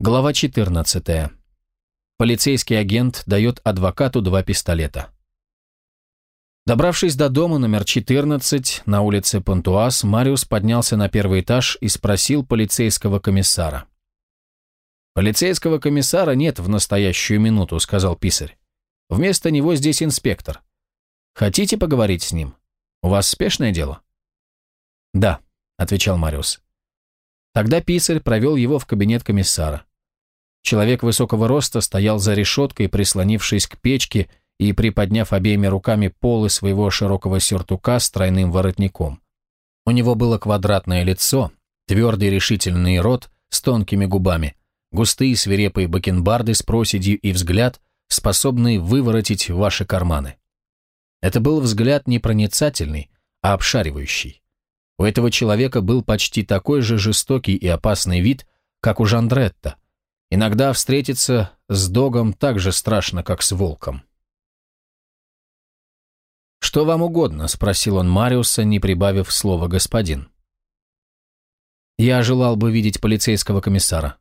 Глава 14. Полицейский агент дает адвокату два пистолета. Добравшись до дома номер 14 на улице Пантуас, Мариус поднялся на первый этаж и спросил полицейского комиссара. «Полицейского комиссара нет в настоящую минуту», — сказал писарь. «Вместо него здесь инспектор. Хотите поговорить с ним? У вас спешное дело?» «Да», — отвечал Мариус. Тогда писарь провел его в кабинет комиссара. Человек высокого роста стоял за решеткой, прислонившись к печке и приподняв обеими руками полы своего широкого сюртука с тройным воротником. У него было квадратное лицо, твердый решительный рот с тонкими губами, густые свирепые бакенбарды с проседью и взгляд, способный выворотить ваши карманы. Это был взгляд не проницательный, а обшаривающий. У этого человека был почти такой же жестокий и опасный вид, как у Жандретта, Иногда встретиться с догом так же страшно, как с волком. «Что вам угодно?» – спросил он Мариуса, не прибавив слова «господин». «Я желал бы видеть полицейского комиссара».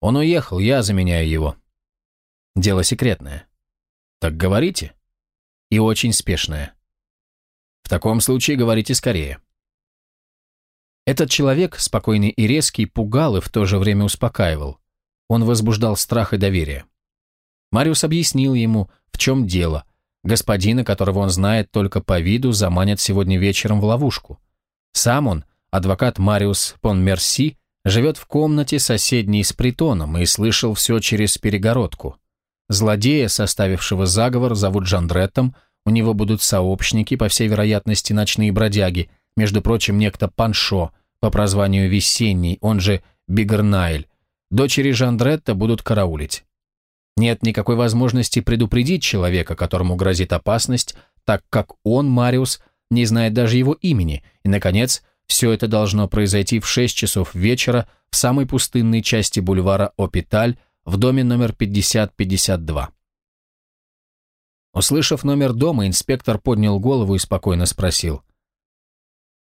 «Он уехал, я заменяю его». «Дело секретное». «Так говорите». «И очень спешное». «В таком случае говорите скорее». Этот человек, спокойный и резкий, пугал и в то же время успокаивал. Он возбуждал страх и доверие. Мариус объяснил ему, в чем дело. Господина, которого он знает только по виду, заманят сегодня вечером в ловушку. Сам он, адвокат Мариус Понмерси, живет в комнате, соседней с притоном, и слышал все через перегородку. Злодея, составившего заговор, зовут Жандреттом, у него будут сообщники, по всей вероятности, ночные бродяги – между прочим, некто Паншо, по прозванию Весенний, он же Бигернайль, дочери Жандретта будут караулить. Нет никакой возможности предупредить человека, которому грозит опасность, так как он, Мариус, не знает даже его имени, и, наконец, все это должно произойти в 6 часов вечера в самой пустынной части бульвара Опиталь в доме номер 5052. Услышав номер дома, инспектор поднял голову и спокойно спросил –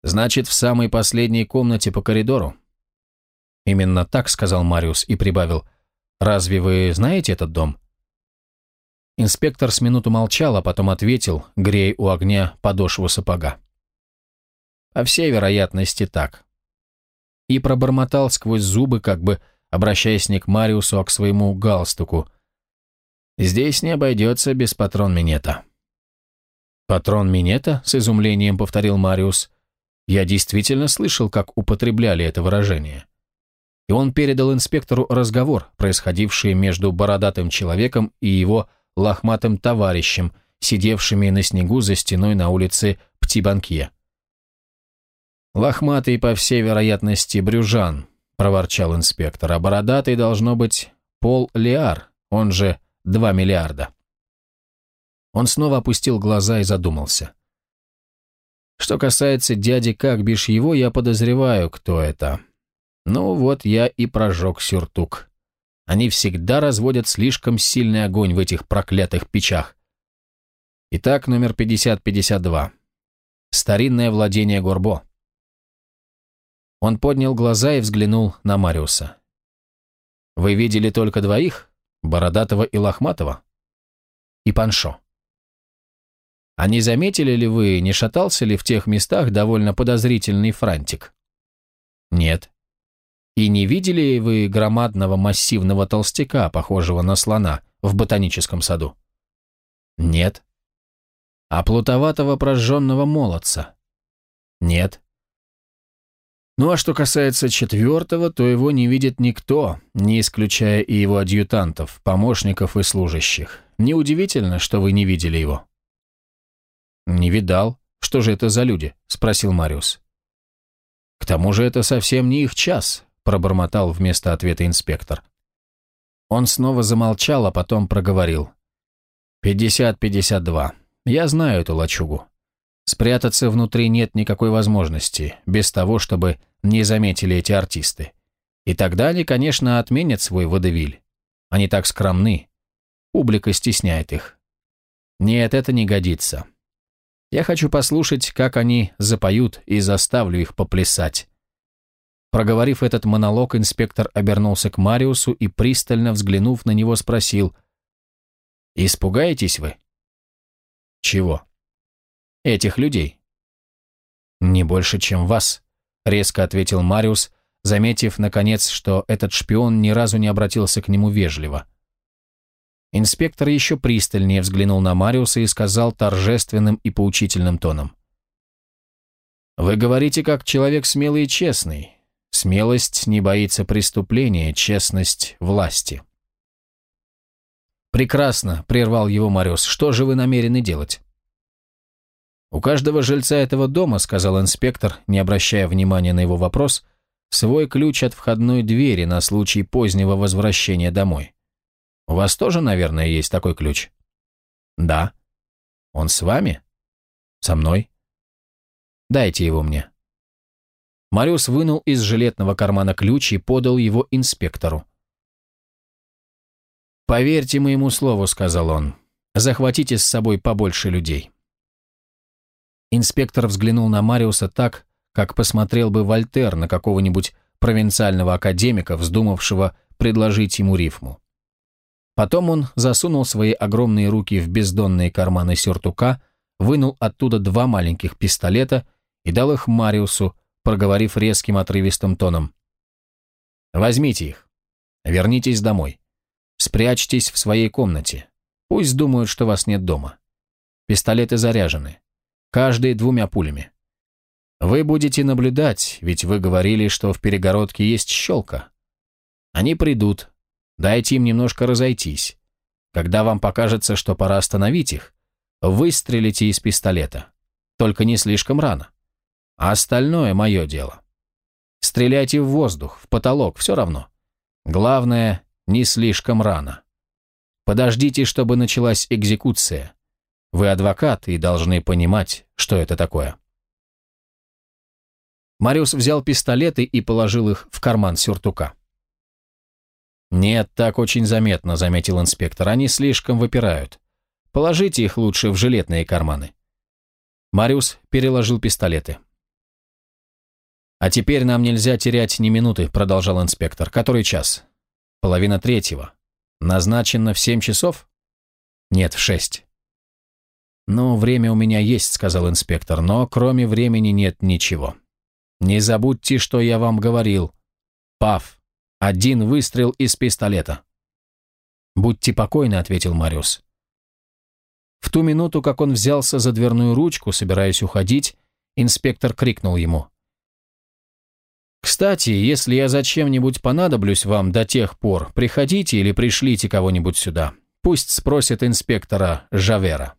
Значит, в самой последней комнате по коридору. Именно так сказал Мариус и прибавил. Разве вы знаете этот дом? Инспектор с минуту молчал, а потом ответил, грея у огня подошву сапога. По всей вероятности так. И пробормотал сквозь зубы, как бы обращаясь не к Мариусу, а к своему галстуку. «Здесь не обойдется без патрон минета». «Патрон минета?» — с изумлением повторил Мариус. Я действительно слышал, как употребляли это выражение. И он передал инспектору разговор, происходивший между бородатым человеком и его лохматым товарищем, сидевшими на снегу за стеной на улице Птибанкье. «Лохматый, по всей вероятности, брюжан», — проворчал инспектор, «а бородатый должно быть Пол Лиар, он же 2 миллиарда». Он снова опустил глаза и задумался. Что касается дяди Какбиш его, я подозреваю, кто это. Ну вот я и прожег сюртук. Они всегда разводят слишком сильный огонь в этих проклятых печах. Итак, номер 5052. Старинное владение Горбо. Он поднял глаза и взглянул на Мариуса. «Вы видели только двоих? Бородатого и Лохматого?» «И Паншо». А не заметили ли вы, не шатался ли в тех местах довольно подозрительный франтик? Нет. И не видели вы громадного массивного толстяка, похожего на слона, в ботаническом саду? Нет. А плутоватого прожженного молодца? Нет. Ну а что касается четвертого, то его не видит никто, не исключая и его адъютантов, помощников и служащих. Неудивительно, что вы не видели его. «Не видал. Что же это за люди?» – спросил Мариус. «К тому же это совсем не их час», – пробормотал вместо ответа инспектор. Он снова замолчал, а потом проговорил. «Пятьдесят-пятьдесят два. Я знаю эту лачугу. Спрятаться внутри нет никакой возможности, без того, чтобы не заметили эти артисты. И тогда они, конечно, отменят свой водевиль. Они так скромны. Публика стесняет их. Нет, это не годится. Я хочу послушать, как они запоют, и заставлю их поплясать. Проговорив этот монолог, инспектор обернулся к Мариусу и, пристально взглянув на него, спросил «Испугаетесь вы?» «Чего?» «Этих людей». «Не больше, чем вас», — резко ответил Мариус, заметив, наконец, что этот шпион ни разу не обратился к нему вежливо. Инспектор еще пристальнее взглянул на Мариуса и сказал торжественным и поучительным тоном. «Вы говорите, как человек смелый и честный. Смелость не боится преступления, честность – власти». «Прекрасно», – прервал его Мариус. «Что же вы намерены делать?» «У каждого жильца этого дома», – сказал инспектор, не обращая внимания на его вопрос, – «свой ключ от входной двери на случай позднего возвращения домой. У вас тоже, наверное, есть такой ключ?» «Да». «Он с вами?» «Со мной». «Дайте его мне». Мариус вынул из жилетного кармана ключ и подал его инспектору. «Поверьте моему слову», — сказал он, — «захватите с собой побольше людей». Инспектор взглянул на Мариуса так, как посмотрел бы Вольтер на какого-нибудь провинциального академика, вздумавшего предложить ему рифму. Потом он засунул свои огромные руки в бездонные карманы сюртука, вынул оттуда два маленьких пистолета и дал их Мариусу, проговорив резким отрывистым тоном. «Возьмите их. Вернитесь домой. Спрячьтесь в своей комнате. Пусть думают, что вас нет дома. Пистолеты заряжены. Каждый двумя пулями. Вы будете наблюдать, ведь вы говорили, что в перегородке есть щелка. Они придут, Дайте им немножко разойтись. Когда вам покажется, что пора остановить их, выстрелите из пистолета. Только не слишком рано. А остальное мое дело. Стреляйте в воздух, в потолок, все равно. Главное, не слишком рано. Подождите, чтобы началась экзекуция. Вы адвокат и должны понимать, что это такое. Мариус взял пистолеты и положил их в карман сюртука. «Нет, так очень заметно», — заметил инспектор. «Они слишком выпирают. Положите их лучше в жилетные карманы». Мариус переложил пистолеты. «А теперь нам нельзя терять ни минуты», — продолжал инспектор. «Который час?» «Половина третьего. Назначено в семь часов?» «Нет, в шесть». «Ну, время у меня есть», — сказал инспектор, «но кроме времени нет ничего. Не забудьте, что я вам говорил. Пав, один выстрел из пистолета. «Будьте покойны», — ответил Мариус. В ту минуту, как он взялся за дверную ручку, собираясь уходить, инспектор крикнул ему. «Кстати, если я зачем-нибудь понадоблюсь вам до тех пор, приходите или пришлите кого-нибудь сюда. Пусть спросит инспектора Жавера».